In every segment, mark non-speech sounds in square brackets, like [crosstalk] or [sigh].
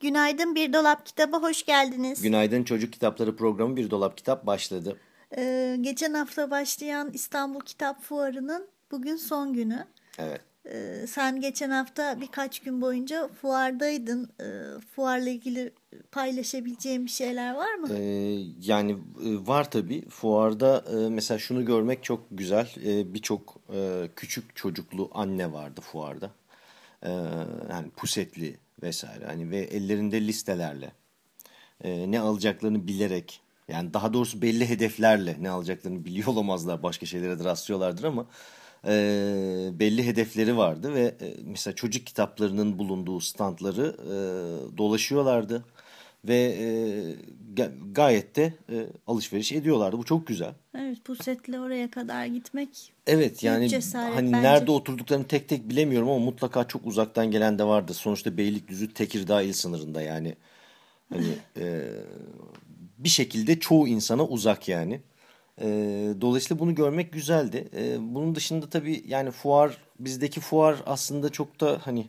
Günaydın Bir Dolap Kitaba hoş geldiniz. Günaydın Çocuk Kitapları programı Bir Dolap Kitap başladı. Ee, geçen hafta başlayan İstanbul Kitap Fuarı'nın bugün son günü. Evet. Ee, sen geçen hafta birkaç gün boyunca fuardaydın. Ee, fuarla ilgili paylaşabileceğim bir şeyler var mı? Ee, yani e, var tabii. Fuarda e, mesela şunu görmek çok güzel. E, Birçok e, küçük çocuklu anne vardı fuarda. E, yani pusetli vesaire. Hani ve ellerinde listelerle e, ne alacaklarını bilerek yani daha doğrusu belli hedeflerle ne alacaklarını biliyor olamazlar. Başka şeylere de rastlıyorlardır ama e, belli hedefleri vardı ve e, mesela çocuk kitaplarının bulunduğu standları e, dolaşıyorlardı ve e, gayet de e, alışveriş ediyorlardı. Bu çok güzel. Evet bu setle oraya kadar gitmek. Evet yani hani bence. nerede oturduklarını tek tek bilemiyorum ama mutlaka çok uzaktan gelen de vardı. Sonuçta Beylikdüzü Tekirdağ il sınırında yani. Hani e, bir şekilde çoğu insana uzak yani. E, dolayısıyla bunu görmek güzeldi. E, bunun dışında tabii yani fuar bizdeki fuar aslında çok da hani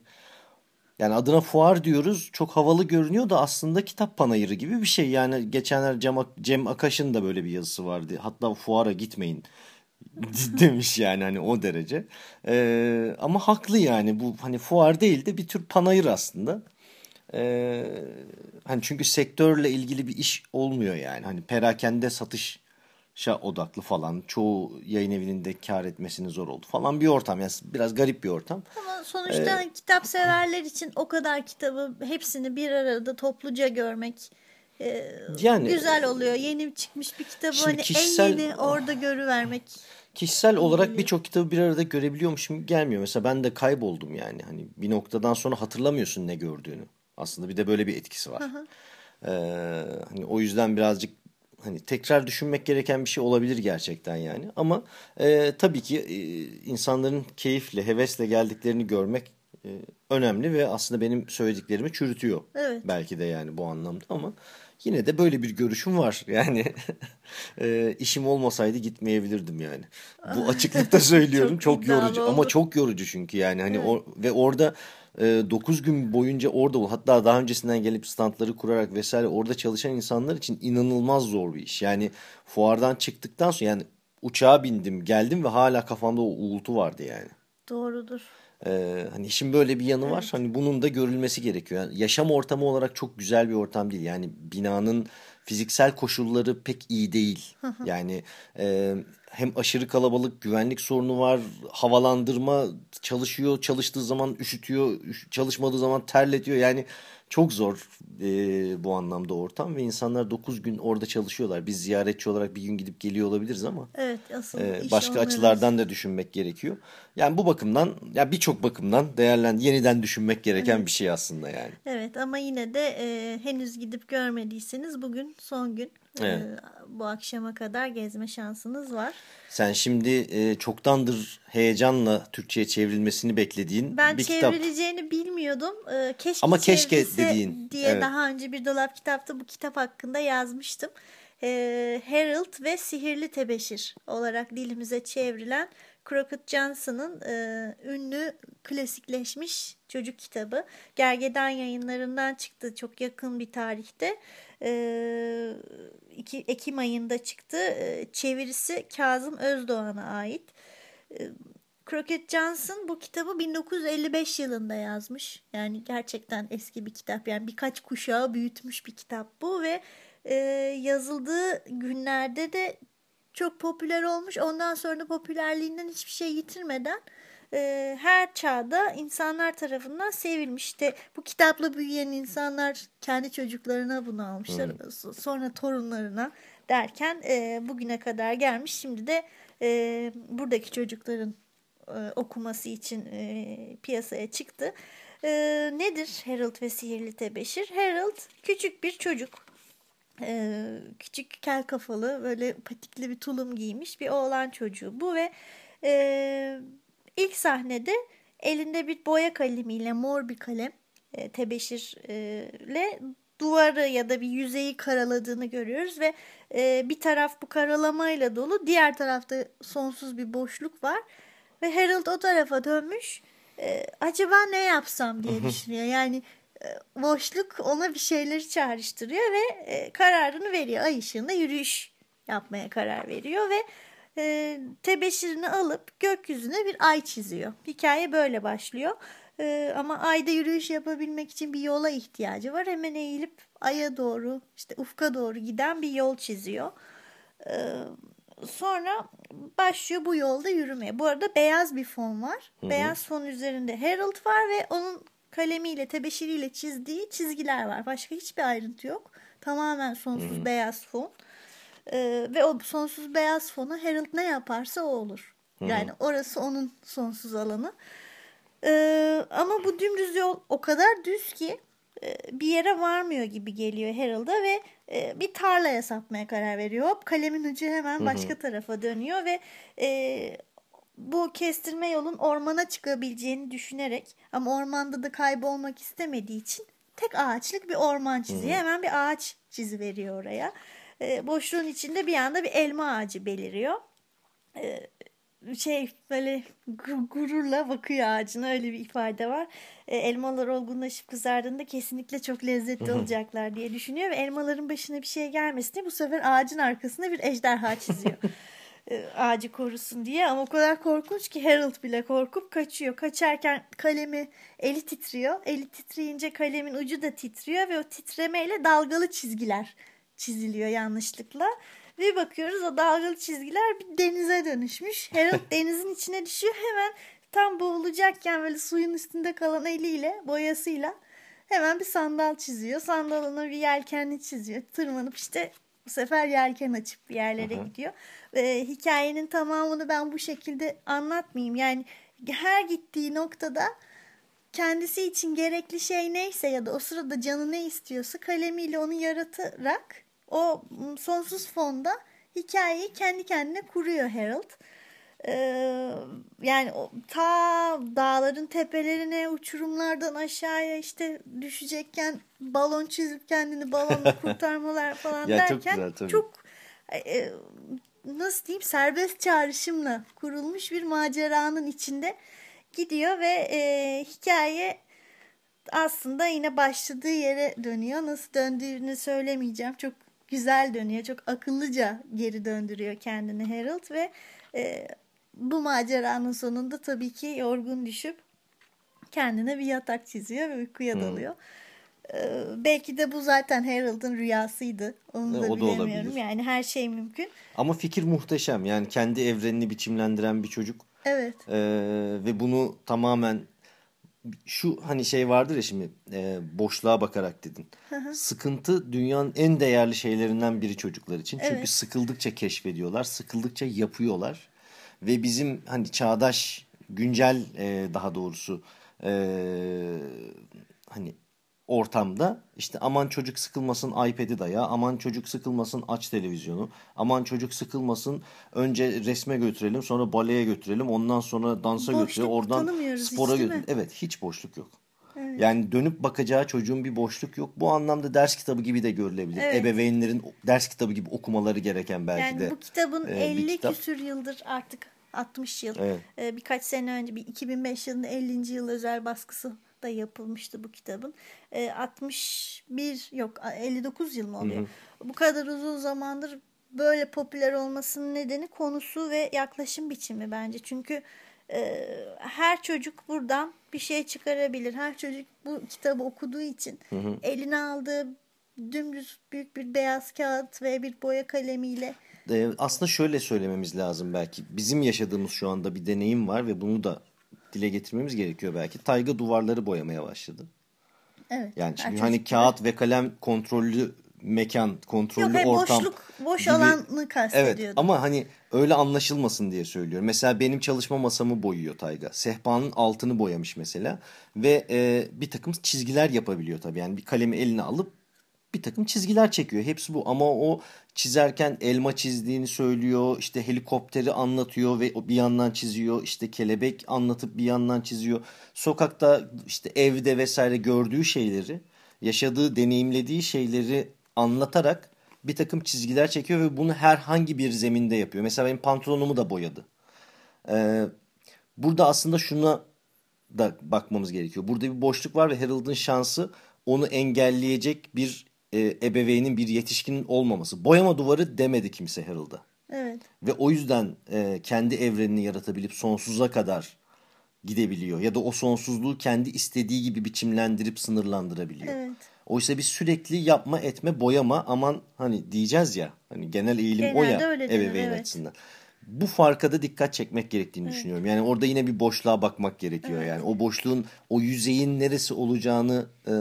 yani adına fuar diyoruz çok havalı görünüyor da aslında kitap panayırı gibi bir şey. Yani geçenler Cem, Cem Akaş'ın da böyle bir yazısı vardı. Hatta fuara gitmeyin [laughs] demiş yani hani o derece. Ee, ama haklı yani bu hani fuar değil de bir tür panayır aslında. Ee, hani çünkü sektörle ilgili bir iş olmuyor yani. Hani perakende satış odaklı falan. Çoğu yayın evinin de kar etmesini zor oldu falan bir ortam. Yani biraz garip bir ortam. Ama sonuçta ee, kitap severler için o kadar kitabı hepsini bir arada topluca görmek e, yani, güzel oluyor. Yeni çıkmış bir kitabı hani kişisel, en yeni orada görüvermek. Kişisel olarak birçok kitabı bir arada görebiliyormuşum gelmiyor. Mesela ben de kayboldum yani. Hani bir noktadan sonra hatırlamıyorsun ne gördüğünü. Aslında bir de böyle bir etkisi var. Ee, hani o yüzden birazcık hani tekrar düşünmek gereken bir şey olabilir gerçekten yani. Ama e, tabii ki e, insanların keyifle, hevesle geldiklerini görmek e, önemli ve aslında benim söylediklerimi çürütüyor. Evet. Belki de yani bu anlamda ama yine de böyle bir görüşüm var. [laughs] Yani e, işim olmasaydı gitmeyebilirdim yani. Bu açıklıkta [laughs] söylüyorum çok, çok yorucu oldu. ama çok yorucu çünkü yani hani evet. o, ve orada e, 9 gün boyunca orada hatta daha öncesinden gelip standları kurarak vesaire orada çalışan insanlar için inanılmaz zor bir iş. Yani fuardan çıktıktan sonra yani uçağa bindim geldim ve hala kafamda o uğultu vardı yani. Doğrudur. Ee, hani işin böyle bir yanı evet. var. Hani bunun da görülmesi gerekiyor. Yani yaşam ortamı olarak çok güzel bir ortam değil. Yani binanın fiziksel koşulları pek iyi değil. yani e, hem aşırı kalabalık güvenlik sorunu var. Havalandırma çalışıyor. Çalıştığı zaman üşütüyor. Çalışmadığı zaman terletiyor. Yani çok zor e, bu anlamda ortam ve insanlar 9 gün orada çalışıyorlar. Biz ziyaretçi olarak bir gün gidip geliyor olabiliriz ama evet, asıl e, başka açılardan da düşünmek gerekiyor. Yani bu bakımdan ya birçok bakımdan değerlen yeniden düşünmek gereken evet. bir şey aslında yani. Evet ama yine de e, henüz gidip görmediyseniz bugün son gün evet. e, bu akşama kadar gezme şansınız var. Sen şimdi e, çoktandır heyecanla Türkçe'ye çevrilmesini beklediğin ben bir kitap. Ben çevrileceğini bilmiyordum. E, keşke Ama keşke dediğin. diye evet. daha önce bir dolap kitapta bu kitap hakkında yazmıştım. E, Harold ve Sihirli Tebeşir olarak dilimize çevrilen Crockett Johnson'ın e, ünlü klasikleşmiş çocuk kitabı. Gergedan yayınlarından çıktı çok yakın bir tarihte. E, iki, Ekim ayında çıktı. E, çevirisi Kazım Özdoğan'a ait. E, Crockett Johnson bu kitabı 1955 yılında yazmış. Yani gerçekten eski bir kitap. Yani birkaç kuşağı büyütmüş bir kitap bu ve e, yazıldığı günlerde de çok popüler olmuş. Ondan sonra popülerliğinden hiçbir şey yitirmeden e, her çağda insanlar tarafından sevilmiş. İşte bu kitapla büyüyen insanlar kendi çocuklarına bunu almışlar. Hmm. Sonra torunlarına derken e, bugüne kadar gelmiş. Şimdi de e, buradaki çocukların e, okuması için e, piyasaya çıktı. E, nedir Harold ve Sihirli Tebeşir? Harold küçük bir çocuk. E, küçük kel kafalı böyle patikli bir tulum giymiş bir oğlan çocuğu bu ve e, ilk sahnede elinde bir boya kalemiyle mor bir kalem e, tebeşirle duvarı ya da bir yüzeyi karaladığını görüyoruz ve e, bir taraf bu karalamayla dolu diğer tarafta sonsuz bir boşluk var ve Harold o tarafa dönmüş e, acaba ne yapsam? diye düşünüyor. Yani boşluk ona bir şeyleri çağrıştırıyor ve e, kararını veriyor. Ay ışığında yürüyüş yapmaya karar veriyor ve e, tebeşirini alıp gökyüzüne bir ay çiziyor. Hikaye böyle başlıyor. E, ama ayda yürüyüş yapabilmek için bir yola ihtiyacı var. Hemen eğilip aya doğru işte ufka doğru giden bir yol çiziyor. E, sonra başlıyor bu yolda yürümeye. Bu arada beyaz bir fon var. Hı hı. Beyaz fon üzerinde Harold var ve onun kalemiyle, tebeşiriyle çizdiği çizgiler var. Başka hiçbir ayrıntı yok. Tamamen sonsuz hı. beyaz fon. Ee, ve o sonsuz beyaz fonu Harold ne yaparsa o olur. Hı. Yani orası onun sonsuz alanı. Ee, ama bu dümdüz yol o kadar düz ki e, bir yere varmıyor gibi geliyor Harold'a ve e, bir tarlaya sapmaya karar veriyor. Hop kalemin ucu hemen başka hı hı. tarafa dönüyor ve e, bu kestirme yolun ormana çıkabileceğini düşünerek ama ormanda da kaybolmak istemediği için tek ağaçlık bir orman çiziyor. Hı. Hemen bir ağaç çizi veriyor oraya. E, boşluğun içinde bir anda bir elma ağacı beliriyor. E, şey böyle gururla bakıyor ağacına öyle bir ifade var. E, elmalar olgunlaşıp kızardığında kesinlikle çok lezzetli olacaklar diye düşünüyor ve elmaların başına bir şey gelmesin diye bu sefer ağacın arkasında bir ejderha çiziyor. [laughs] E, ağacı korusun diye ama o kadar korkunç ki Harold bile korkup kaçıyor. Kaçarken kalemi eli titriyor. Eli titreyince kalemin ucu da titriyor ve o titremeyle dalgalı çizgiler çiziliyor yanlışlıkla. Ve bakıyoruz o dalgalı çizgiler bir denize dönüşmüş. Harold [laughs] denizin içine düşüyor hemen tam boğulacakken böyle suyun üstünde kalan eliyle boyasıyla hemen bir sandal çiziyor. Sandalına bir yelkenli çiziyor. Tırmanıp işte bu sefer yelken açıp bir yerlere Aha. gidiyor. Ve hikayenin tamamını ben bu şekilde anlatmayayım. Yani her gittiği noktada kendisi için gerekli şey neyse ya da o sırada canı ne istiyorsa kalemiyle onu yaratarak o sonsuz fonda hikayeyi kendi kendine kuruyor Harold. Ee, yani o, ta dağların tepelerine uçurumlardan aşağıya işte düşecekken balon çizip kendini balonla [laughs] kurtarmalar falan ya derken çok, güzel, tabii. çok e, nasıl diyeyim serbest çağrışımla kurulmuş bir maceranın içinde gidiyor ve e, hikaye aslında yine başladığı yere dönüyor. Nasıl döndüğünü söylemeyeceğim. Çok güzel dönüyor. Çok akıllıca geri döndürüyor kendini Harold ve e, bu maceranın sonunda tabii ki yorgun düşüp kendine bir yatak çiziyor ve uykuya hmm. dalıyor. Ee, belki de bu zaten Harold'ın rüyasıydı. Onu e, da, o da bilemiyorum. Olabilir. Yani her şey mümkün. Ama fikir muhteşem. Yani kendi evrenini biçimlendiren bir çocuk. Evet. Ee, ve bunu tamamen şu hani şey vardır ya şimdi e, boşluğa bakarak dedin. Sıkıntı dünyanın en değerli şeylerinden biri çocuklar için. Çünkü evet. sıkıldıkça keşfediyorlar, sıkıldıkça yapıyorlar. Ve bizim hani çağdaş, güncel e, daha doğrusu e, hani ortamda işte aman çocuk sıkılmasın iPad'i daya, aman çocuk sıkılmasın aç televizyonu, aman çocuk sıkılmasın önce resme götürelim sonra baleye götürelim ondan sonra dansa boşluk götürelim oradan spora götürelim. Evet hiç boşluk yok. Yani dönüp bakacağı çocuğun bir boşluk yok. Bu anlamda ders kitabı gibi de görülebilir. Evet. Ebeveynlerin ders kitabı gibi okumaları gereken belki yani de. Yani bu kitabın e, 50 kitap. küsür yıldır artık 60 yıl. Evet. E, birkaç sene önce bir 2005 yılında 50. yıl özel baskısı da yapılmıştı bu kitabın. E, 61 yok 59 yıl mı oluyor? Hı hı. Bu kadar uzun zamandır böyle popüler olmasının nedeni konusu ve yaklaşım biçimi bence. Çünkü e, her çocuk buradan bir şey çıkarabilir. Her çocuk bu kitabı okuduğu için hı hı. eline aldığı dümdüz büyük bir beyaz kağıt ve bir boya kalemiyle aslında şöyle söylememiz lazım belki. Bizim yaşadığımız şu anda bir deneyim var ve bunu da dile getirmemiz gerekiyor belki. Tayga duvarları boyamaya başladı. Evet. Yani şimdi hani kağıt ve kalem kontrollü mekan, kontrollü Yok, ortam. Boşluk, boş gibi. alanı kastediyordum. Evet ama hani öyle anlaşılmasın diye söylüyorum. Mesela benim çalışma masamı boyuyor Tayga. Sehpanın altını boyamış mesela. Ve e, bir takım çizgiler yapabiliyor tabii. Yani bir kalemi eline alıp bir takım çizgiler çekiyor. Hepsi bu ama o çizerken elma çizdiğini söylüyor. İşte helikopteri anlatıyor ve bir yandan çiziyor. İşte kelebek anlatıp bir yandan çiziyor. Sokakta işte evde vesaire gördüğü şeyleri, yaşadığı, deneyimlediği şeyleri anlatarak bir takım çizgiler çekiyor ve bunu herhangi bir zeminde yapıyor. Mesela benim pantolonumu da boyadı. Ee, burada aslında şuna da bakmamız gerekiyor. Burada bir boşluk var ve Harold'ın şansı onu engelleyecek bir e, ebeveynin bir yetişkinin olmaması. Boyama duvarı demedi kimse Harold'a. Evet. Ve o yüzden e, kendi evrenini yaratabilip sonsuza kadar gidebiliyor. Ya da o sonsuzluğu kendi istediği gibi biçimlendirip sınırlandırabiliyor. Evet. Oysa biz sürekli yapma etme boyama aman hani diyeceğiz ya hani genel eğilim Genelde o ya ebeveyn evet. açısından. Bu farka da dikkat çekmek gerektiğini evet. düşünüyorum. Yani orada yine bir boşluğa bakmak gerekiyor. Evet. Yani o boşluğun o yüzeyin neresi olacağını e,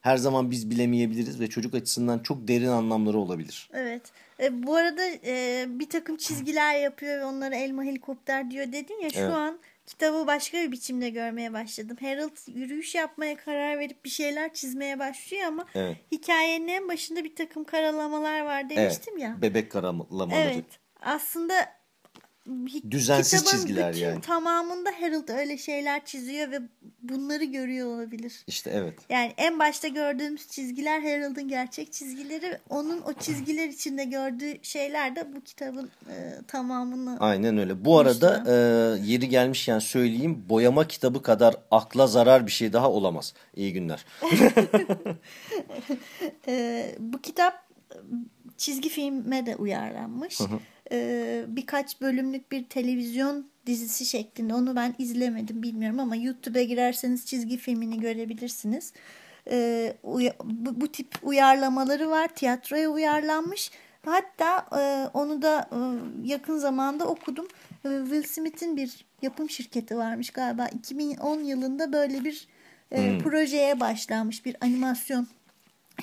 her zaman biz bilemeyebiliriz ve çocuk açısından çok derin anlamları olabilir. Evet. E, bu arada e, bir takım çizgiler yapıyor ve onlara elma helikopter diyor dedin ya şu evet. an kitabı başka bir biçimde görmeye başladım. Harold yürüyüş yapmaya karar verip bir şeyler çizmeye başlıyor ama evet. hikayenin en başında bir takım karalamalar var demiştim evet. ya. Bebek karalamaları. Evet. Aslında düzensiz çizgiler bütün yani. tamamında Harold öyle şeyler çiziyor ve bunları görüyor olabilir. İşte evet. Yani en başta gördüğümüz çizgiler Harold'un gerçek çizgileri. Onun o çizgiler içinde gördüğü şeyler de bu kitabın e, tamamını. Aynen öyle. Bu arada e, yeri gelmişken söyleyeyim boyama kitabı kadar akla zarar bir şey daha olamaz. İyi günler. [laughs] e, bu kitap çizgi filme de uyarlanmış. Hı hı e, birkaç bölümlük bir televizyon dizisi şeklinde. Onu ben izlemedim bilmiyorum ama YouTube'a girerseniz çizgi filmini görebilirsiniz. E, bu, bu tip uyarlamaları var. Tiyatroya uyarlanmış. Hatta e, onu da e, yakın zamanda okudum. E, Will Smith'in bir yapım şirketi varmış galiba. 2010 yılında böyle bir e, hmm. projeye başlanmış bir animasyon.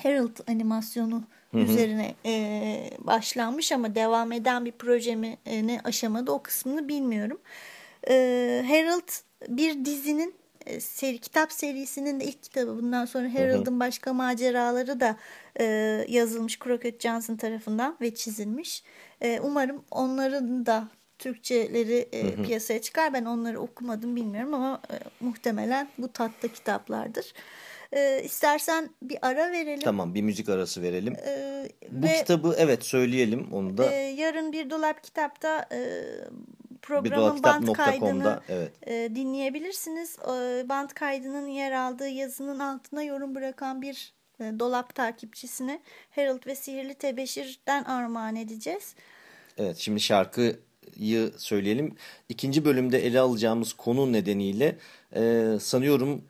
Harold animasyonu Hı üzerine e, başlanmış ama devam eden bir proje mi e, ne aşamada o kısmını bilmiyorum. E, Harold bir dizinin e, seri kitap serisinin de ilk kitabı. Bundan sonra Harold'ın başka maceraları da e, yazılmış Crockett Johnson tarafından ve çizilmiş. E, umarım onların da Türkçeleri e, piyasaya çıkar. Ben onları okumadım bilmiyorum ama e, muhtemelen bu tatta kitaplardır. E, istersen bir ara verelim. Tamam bir müzik arası verelim. E, Bu ve, kitabı evet söyleyelim onu da. E, yarın bir dolap kitapta e, programın band kaydını evet. e, dinleyebilirsiniz. E, band kaydının yer aldığı yazının altına yorum bırakan bir e, dolap takipçisine Harold ve Sihirli Tebeşir'den armağan edeceğiz. Evet şimdi yı söyleyelim. İkinci bölümde ele alacağımız konu nedeniyle e, sanıyorum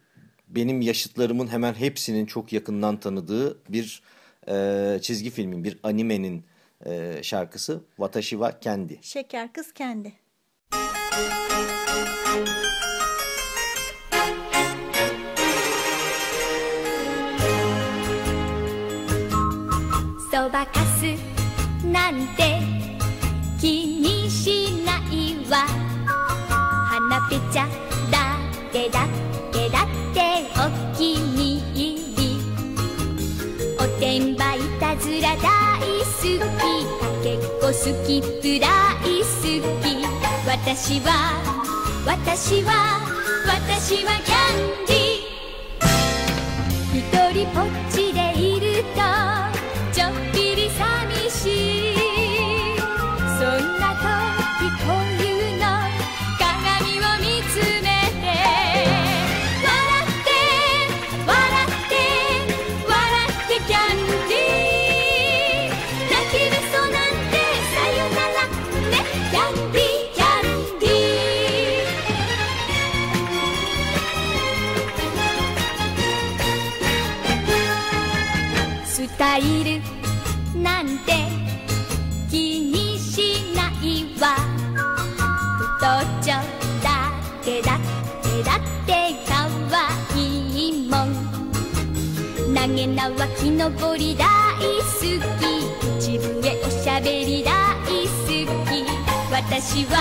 benim yaşıtlarımın hemen hepsinin çok yakından tanıdığı bir e, çizgi filmin, bir animenin e, şarkısı Watashi wa Kendi. Şeker Kız Kendi. Soba kasu nante 気にしないわ。花ぺちゃだけだけだってお気に入り。おてんばいたずら大好き。かけっこ好き。プライ好き。私は私は私はキャンディー。一人ぽっちでいるとなんて気にしないわ。太っちょだけだってだってかわいいもん。投げ縄木登り大好き。口笛おしゃべり大好き。私は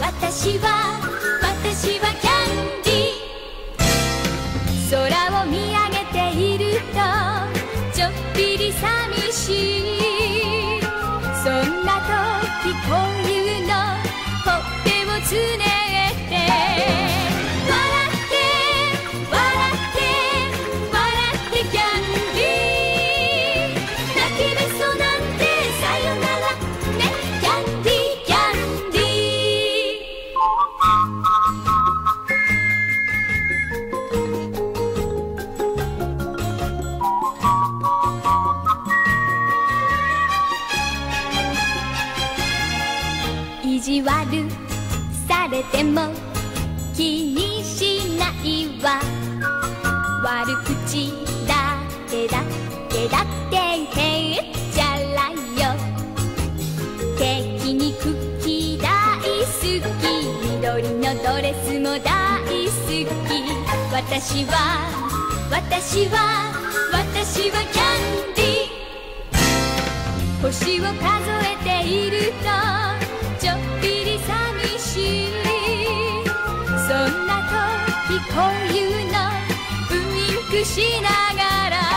私は私はキャンディー。空を見上げていると心。こういうの。ウインクしながら。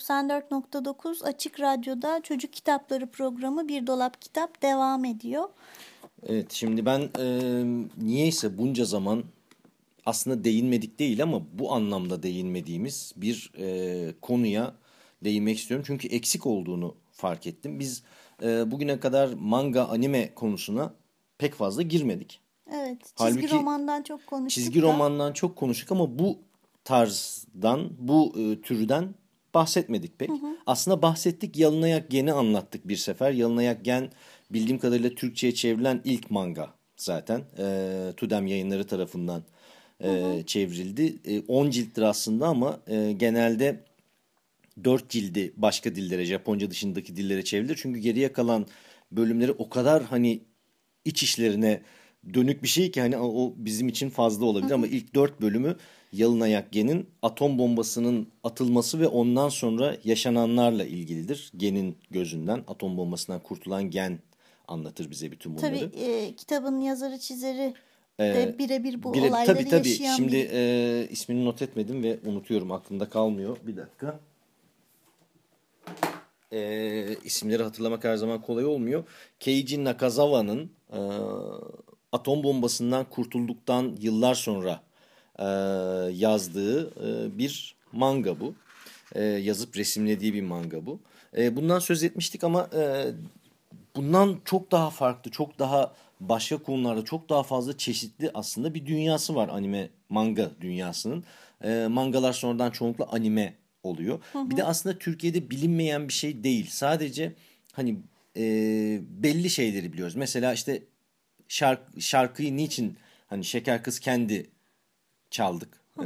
94.9 Açık Radyo'da Çocuk Kitapları programı Bir Dolap Kitap devam ediyor. Evet şimdi ben e, niyeyse bunca zaman aslında değinmedik değil ama bu anlamda değinmediğimiz bir e, konuya değinmek istiyorum. Çünkü eksik olduğunu fark ettim. Biz e, bugüne kadar manga anime konusuna pek fazla girmedik. Evet çizgi Halbuki romandan çok konuştuk Çizgi da. romandan çok konuştuk ama bu tarzdan, bu e, türden bahsetmedik pek. Aslında bahsettik, Yalınayak Gen'i anlattık bir sefer. Yalınayak Gen bildiğim kadarıyla Türkçe'ye çevrilen ilk manga zaten. E, Tudem yayınları tarafından e, çevrildi. 10 cilttir aslında ama e, genelde 4 cildi başka dillere, Japonca dışındaki dillere çevrilir. Çünkü geriye kalan bölümleri o kadar hani iç işlerine dönük bir şey ki hani o bizim için fazla olabilir ama ilk 4 bölümü Yalınayak Gen'in atom bombasının atılması ve ondan sonra yaşananlarla ilgilidir. Gen'in gözünden atom bombasından kurtulan Gen anlatır bize bütün bunları. Tabii e, kitabın yazarı çizeri Ee, birebir bu bire- olayları tabii, tabii. yaşayan Şimdi bir... e, ismini not etmedim ve unutuyorum aklımda kalmıyor. Bir dakika. E, isimleri hatırlamak her zaman kolay olmuyor. Keiji Nakazawa'nın e, atom bombasından kurtulduktan yıllar sonra e, yazdığı e, bir manga bu. E, yazıp resimlediği bir manga bu. E, bundan söz etmiştik ama e, bundan çok daha farklı, çok daha başka konularda çok daha fazla çeşitli aslında bir dünyası var anime manga dünyasının. E, mangalar sonradan çoğunlukla anime oluyor. Bir de aslında Türkiye'de bilinmeyen bir şey değil. Sadece hani e, belli şeyleri biliyoruz. Mesela işte şark, şarkıyı niçin hani Şeker Kız kendi çaldık e,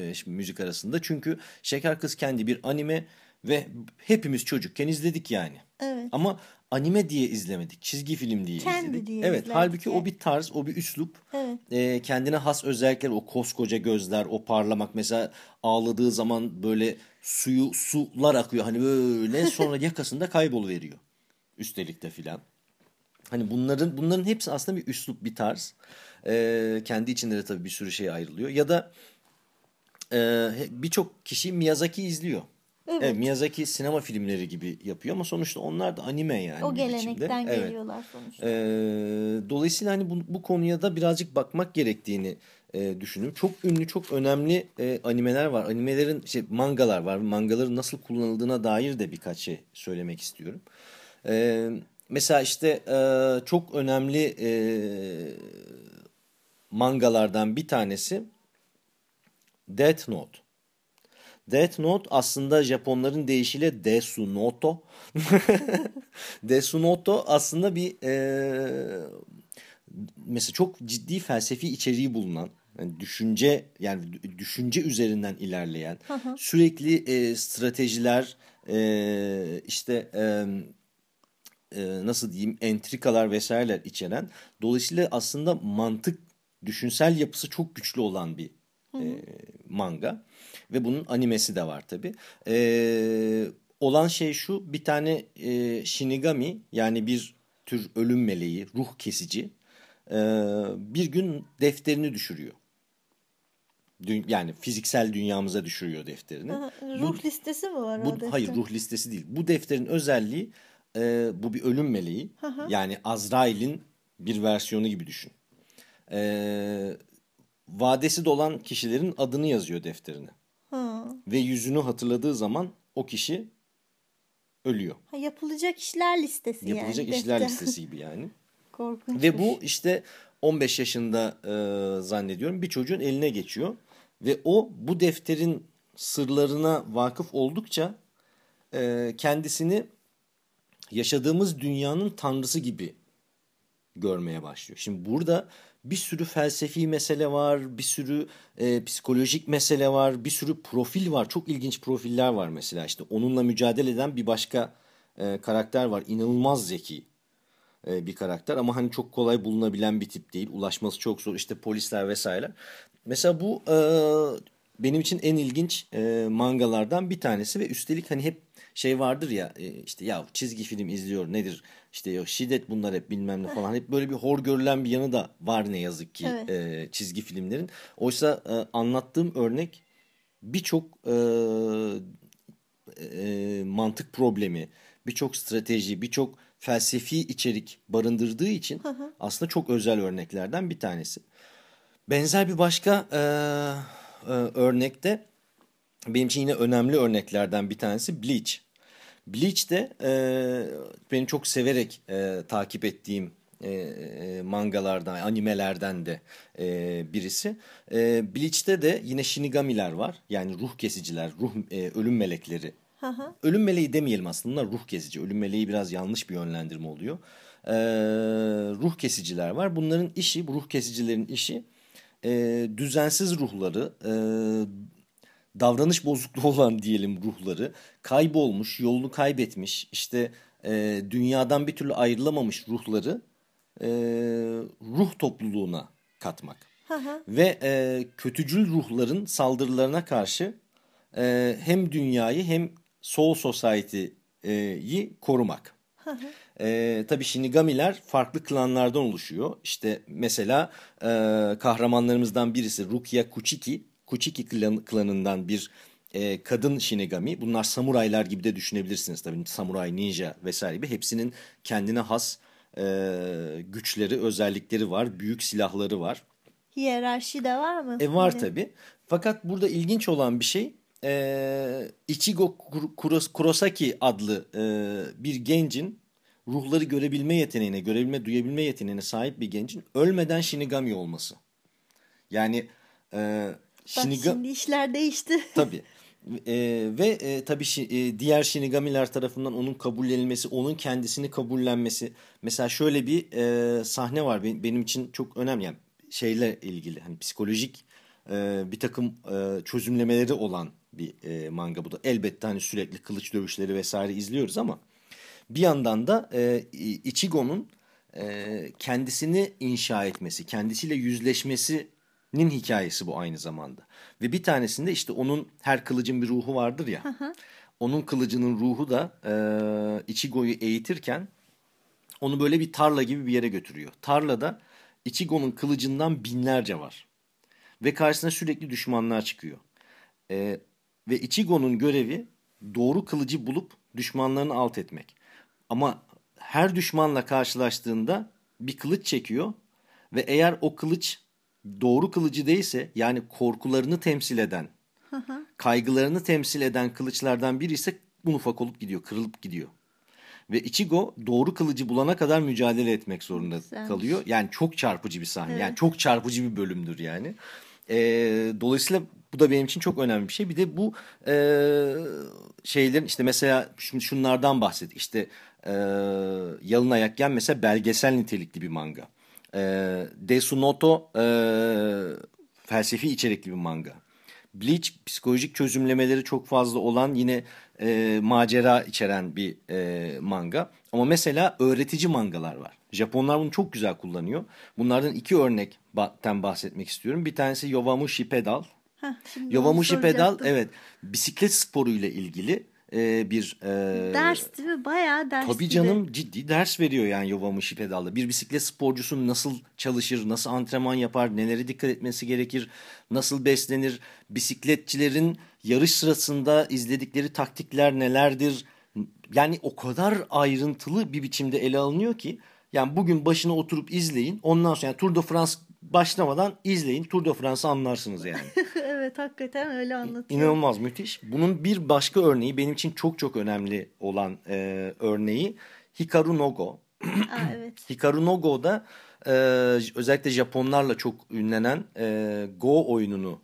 e, müzik arasında. Çünkü Şeker Kız kendi bir anime ve hepimiz çocukken izledik yani. Evet. Ama anime diye izlemedik. Çizgi film diye Kendi izledik. diye evet, halbuki o bir tarz, o bir üslup. Evet. E, kendine has özellikler, o koskoca gözler, o parlamak. Mesela ağladığı zaman böyle suyu sular akıyor hani böyle sonra [laughs] yakasında kayboluveriyor. Üstelik de filan. Hani bunların bunların hepsi aslında bir üslup, bir tarz. Ee, kendi içinde de tabii bir sürü şey ayrılıyor. Ya da e, birçok kişi Miyazaki izliyor. Evet. Miyazaki sinema filmleri gibi yapıyor ama sonuçta onlar da anime yani. O gelenekten. Evet. geliyorlar sonuçta. Ee, dolayısıyla hani bu, bu konuya da birazcık bakmak gerektiğini e, düşünüyorum. Çok ünlü, çok önemli e, animeler var. Animelerin, şey, mangalar var. Mangaların nasıl kullanıldığına dair de birkaç şey söylemek istiyorum. Ee, mesela işte e, çok önemli e, mangalardan bir tanesi Death Note. Death Note aslında Japonların deyişiyle Desu Noto. [laughs] Desu Noto aslında bir e, mesela çok ciddi felsefi içeriği bulunan yani düşünce yani düşünce üzerinden ilerleyen sürekli e, stratejiler e, işte e, e, nasıl diyeyim entrikalar vesaireler içeren dolayısıyla aslında mantık düşünsel yapısı çok güçlü olan bir e, manga ve bunun animesi de var tabi. E, olan şey şu bir tane e, Shinigami yani bir tür ölüm meleği ruh kesici e, bir gün defterini düşürüyor. Dü yani fiziksel dünyamıza düşürüyor defterini. Ruh bu, listesi mi var bu? Hayır ruh listesi değil. Bu defterin özelliği e, bu bir ölüm meleği. Yani Azrail'in bir versiyonu gibi düşün. E, vadesi dolan kişilerin adını yazıyor defterine. Hı. Ve yüzünü hatırladığı zaman o kişi ölüyor. Ha, yapılacak işler listesi Yapılacak yani. işler defter. [laughs] listesi gibi yani. Korkunç. Ve bu işte 15 yaşında e, zannediyorum bir çocuğun eline geçiyor. Ve o bu defterin sırlarına vakıf oldukça e, kendisini yaşadığımız dünyanın tanrısı gibi görmeye başlıyor. Şimdi burada bir sürü felsefi mesele var, bir sürü e, psikolojik mesele var, bir sürü profil var. Çok ilginç profiller var mesela işte onunla mücadele eden bir başka e, karakter var. İnanılmaz zeki e, bir karakter ama hani çok kolay bulunabilen bir tip değil. Ulaşması çok zor işte polisler vesaire. Mesela bu e, benim için en ilginç e, mangalardan bir tanesi ve üstelik hani hep şey vardır ya e, işte ya çizgi film izliyor nedir işte yok şiddet bunlar hep bilmem ne falan hep böyle bir hor görülen bir yanı da var ne yazık ki Evet. e, çizgi filmlerin. Oysa e, anlattığım örnek birçok e, e, mantık problemi, birçok strateji, birçok felsefi içerik barındırdığı için aslında çok özel örneklerden bir tanesi. Benzer bir başka e, e, örnekte benim için yine önemli örneklerden bir tanesi Bleach. Bleach de e, benim çok severek e, takip ettiğim e, e, mangalardan, animelerden de e, birisi. E, Bleach'te de yine Shinigami'ler var. Yani ruh kesiciler, ruh e, ölüm melekleri. Hı hı. Ölüm meleği demeyelim aslında. Ruh kesici. Ölüm meleği biraz yanlış bir yönlendirme oluyor. E, ruh kesiciler var. Bunların işi, bu ruh kesicilerin işi e, düzensiz ruhları, e, davranış bozukluğu [laughs] olan diyelim ruhları kaybolmuş, yolunu kaybetmiş, işte e, dünyadan bir türlü ayrılamamış ruhları e, ruh topluluğuna katmak. Hı hı. Ve e, kötücül ruhların saldırılarına karşı e, hem dünyayı hem Soul Society'yi korumak. E, tabii Shinigami'ler farklı klanlardan oluşuyor. İşte mesela e, kahramanlarımızdan birisi Rukia Kuchiki. Kuchiki klan, klanından bir e, kadın Shinigami. Bunlar samuraylar gibi de düşünebilirsiniz tabii. Samuray, ninja vesaire gibi. Hepsinin kendine has e, güçleri, özellikleri var. Büyük silahları var. Hiyerarşi de var mı? E var tabii. Fakat burada ilginç olan bir şey e, Ichigo Kur- Kuros- Kurosaki adlı e, bir gencin ruhları görebilme yeteneğine, görebilme, duyabilme yeteneğine sahip bir gencin ölmeden Shinigami olması. Yani e, Bak Shiniga- şimdi işler değişti. [laughs] Tabii. E, ve e, tabii şi- e, diğer Shinigami'ler tarafından onun kabullenilmesi, onun kendisini kabullenmesi. Mesela şöyle bir e, sahne var benim, benim için çok önemli. Yani şeyle ilgili hani psikolojik e, bir takım e, çözümlemeleri olan bir e, manga bu da. Elbette hani sürekli kılıç dövüşleri vesaire izliyoruz ama bir yandan da e, Ichigo'nun e, kendisini inşa etmesi, kendisiyle yüzleşmesinin hikayesi bu aynı zamanda. Ve bir tanesinde işte onun her kılıcın bir ruhu vardır ya. Onun kılıcının ruhu da e, Ichigo'yu eğitirken onu böyle bir tarla gibi bir yere götürüyor. Tarlada Ichigo'nun kılıcından binlerce var. Ve karşısına sürekli düşmanlar çıkıyor. E, ve Ichigo'nun görevi doğru kılıcı bulup düşmanlarını alt etmek. Ama her düşmanla karşılaştığında bir kılıç çekiyor ve eğer o kılıç doğru kılıcı değilse yani korkularını temsil eden, kaygılarını temsil eden kılıçlardan biri ise un ufak olup gidiyor, kırılıp gidiyor. Ve Ichigo doğru kılıcı bulana kadar mücadele etmek zorunda Güzelmiş. kalıyor. Yani çok çarpıcı bir sahne. Yani Evet. çok çarpıcı bir bölümdür yani. Ee, dolayısıyla bu da benim için çok önemli bir şey. Bir de bu e, şeylerin işte mesela şunlardan bahsettik. İşte e, Yalın Ayakgen mesela belgesel nitelikli bir manga. E, Desunoto e, felsefi içerikli bir manga. Bleach psikolojik çözümlemeleri çok fazla olan yine e, macera içeren bir e, manga. Ama mesela öğretici mangalar var. Japonlar bunu çok güzel kullanıyor. Bunlardan iki örnekten bahsetmek istiyorum. Bir tanesi Yowamushi Pedal. Heh, Yowamushi Pedal evet bisiklet sporu ile ilgili e, bir e, Ders değil mi? Bayağı ders Tabii gibi. canım ciddi ders veriyor yani Yowamushi pedalda. Bir bisiklet sporcusu nasıl çalışır, nasıl antrenman yapar, nelere dikkat etmesi gerekir, nasıl beslenir, bisikletçilerin yarış sırasında izledikleri taktikler nelerdir? Yani o kadar ayrıntılı bir biçimde ele alınıyor ki yani bugün başına oturup izleyin. Ondan sonra yani Tour de France başlamadan izleyin. Tour de France'ı anlarsınız yani. [laughs] evet hakikaten öyle anlatıyor. İnanılmaz müthiş. Bunun bir başka örneği benim için çok çok önemli olan e, örneği Hikaru Nogo. Aa, [clears throat] evet. Hikaru Nogo'da e, özellikle Japonlarla çok ünlenen e, Go oyununu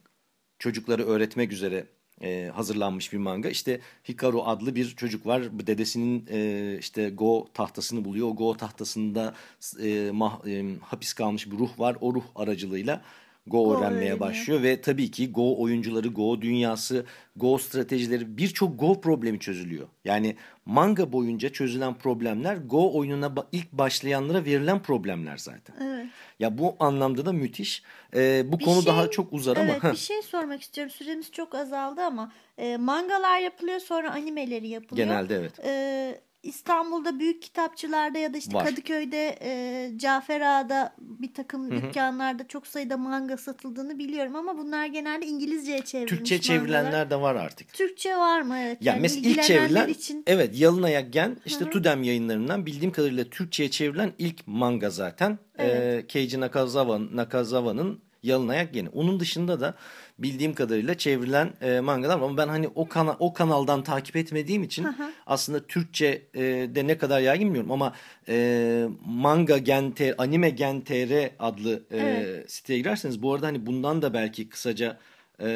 çocuklara öğretmek üzere e, hazırlanmış bir manga. İşte Hikaru adlı bir çocuk var. Dedesinin e, işte Go tahtasını buluyor. O Go tahtasında e, mah, e, hapis kalmış bir ruh var. O ruh aracılığıyla Go, Go öğrenmeye öğreniyor. başlıyor ve tabii ki Go oyuncuları, Go dünyası, Go stratejileri birçok Go problemi çözülüyor. Yani manga boyunca çözülen problemler Go oyununa ilk başlayanlara verilen problemler zaten. Evet. Ya bu anlamda da müthiş. Ee, bu bir konu şey, daha çok uzar evet, ama. Evet bir şey sormak istiyorum. Süremiz çok azaldı ama e, mangalar yapılıyor sonra animeleri yapılıyor. Genelde evet. E, İstanbul'da büyük kitapçılarda ya da işte Var. Kadıköy'de e, Cafer Ağa'da bir takım Hı -hı. dükkanlarda çok sayıda manga satıldığını biliyorum ama bunlar genelde İngilizceye çevrilmiş Türkçe çevrilenler mangalar. de var artık. Türkçe var mı? Evet. Yani, yani mesela ilk çevrilen için... evet Yalın Ayak Gen işte Hı -hı. Tudem yayınlarından bildiğim kadarıyla Türkçe'ye çevrilen ilk manga zaten. Evet. Ee, Keiji Nakazawa'nın Nakazawa Yalın Ayak Geni. Onun dışında da bildiğim kadarıyla çevrilen e, mangalar var. Ama ben hani o kana o kanaldan takip etmediğim için aslında Türkçe e, de ne kadar yaygın bilmiyorum ama e, manga gen anime gen tr adlı e, evet. siteye girerseniz bu arada hani bundan da belki kısaca e,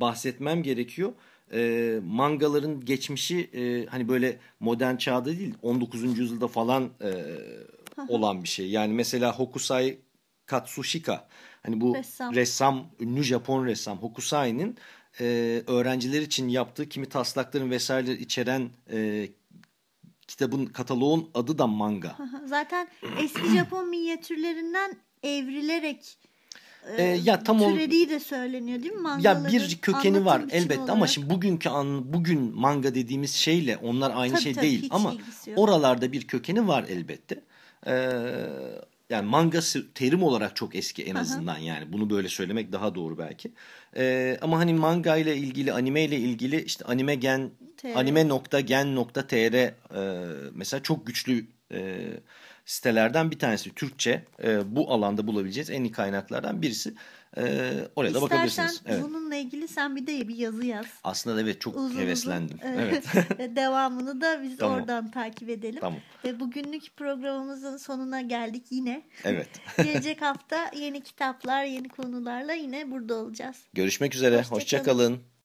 bahsetmem gerekiyor. E, mangaların geçmişi e, hani böyle modern çağda değil 19. yüzyılda falan e, olan bir şey. Yani mesela Hokusai Katsushika Hani bu ressam, ressam ünlü Japon ressam Hokusai'nin e, öğrenciler için yaptığı kimi taslakların vesaireleri içeren e, kitabın kataloğun adı da manga. Zaten eski [clears throat] Japon minyatürlerinden evrilerek e, ya tam türediği de söyleniyor değil mi mangaların? Ya bir kökeni var elbette olarak. ama şimdi bugünkü an bugün manga dediğimiz şeyle onlar aynı tabii, şey tabii, değil ama oralarda bir kökeni var elbette. Ee, yani manga terim olarak çok eski en azından yani bunu böyle söylemek daha doğru belki. Ee, ama hani manga ile ilgili anime ile ilgili işte anime gen anime nokta gen nokta tr e, mesela çok güçlü e, sitelerden bir tanesi Türkçe e, bu alanda bulabileceğiz en iyi kaynaklardan birisi. Ee, oraya da bakabilirsiniz. Evet. bununla ilgili sen bir de bir yazı yaz. Aslında evet çok uzun heveslendim. Uzun. Evet. [laughs] Devamını da biz tamam. oradan takip edelim. Tamam. Ve bugünlük programımızın sonuna geldik yine. Evet. [laughs] Gelecek hafta yeni kitaplar, yeni konularla yine burada olacağız. Görüşmek üzere. Hoşçakalın. Hoşça